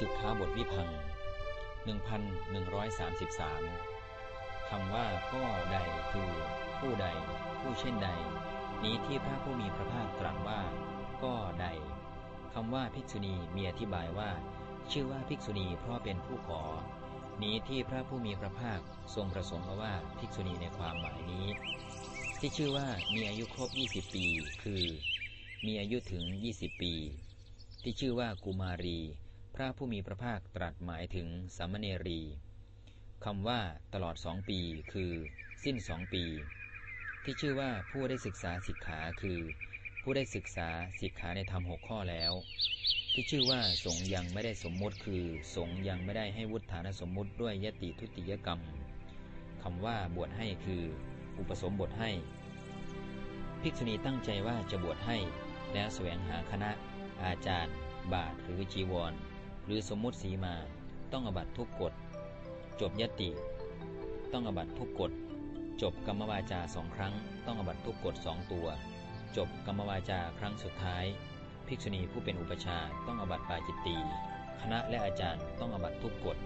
สิกขาบทวิพัง 1133 คำว่าก็ใดคือผู้ใด ผู้เช่นใด นี้ที่พระผู้มีพระภาคตรัสว่า ก็ใดคำว่าภิกษุณีมีอธิบายว่า ชื่อว่าภิกษุณีเพราะเป็นผู้ขอ นี้ที่พระผู้มีพระภาคทรงประสงค์ว่าภิกษุณีในความหมายนี้ ที่ชื่อว่ามีอายุครบ 20 ปี คือ มีอายุถึง 20 ปี ที่ชื่อว่ากุมารี พระผู้มีพระภาคตรัสหมายถึงสามเณรีคำว่าตลอดสองปีคือ สิ้นสองปี ที่ชื่อว่าผู้ได้ศึกษาสิกขาคือ ผู้ได้ศึกษาสิกขาในธรรมหกข้อแล้ว ที่ชื่อว่าสงยังไม่ได้สมมุติคือ สงยังไม่ได้ให้วุฒานสมมุติด้วยยติทุติยกรรมคำว่าบวชให้คือ อุปสมบทให้ ภิกษุณีตั้งใจว่าจะบวชให้ แล้วแสวงหาคณะ อาจารย์ บาทหรือจีวร หรือสมมุติสีมา ต้องอบัตทุกกฎ จบยติ ต้องอบัตทุกกฎ จบกรรมวาจาสองครั้ง ต้องอบัตทุกกฎสองตัว จบกรรมวาจาครั้งสุดท้าย ภิกษุณีผู้เป็นอุปชาต้องอบัตปาจิตตีคณะและอาจารย์ต้องอบัตทุกกฎ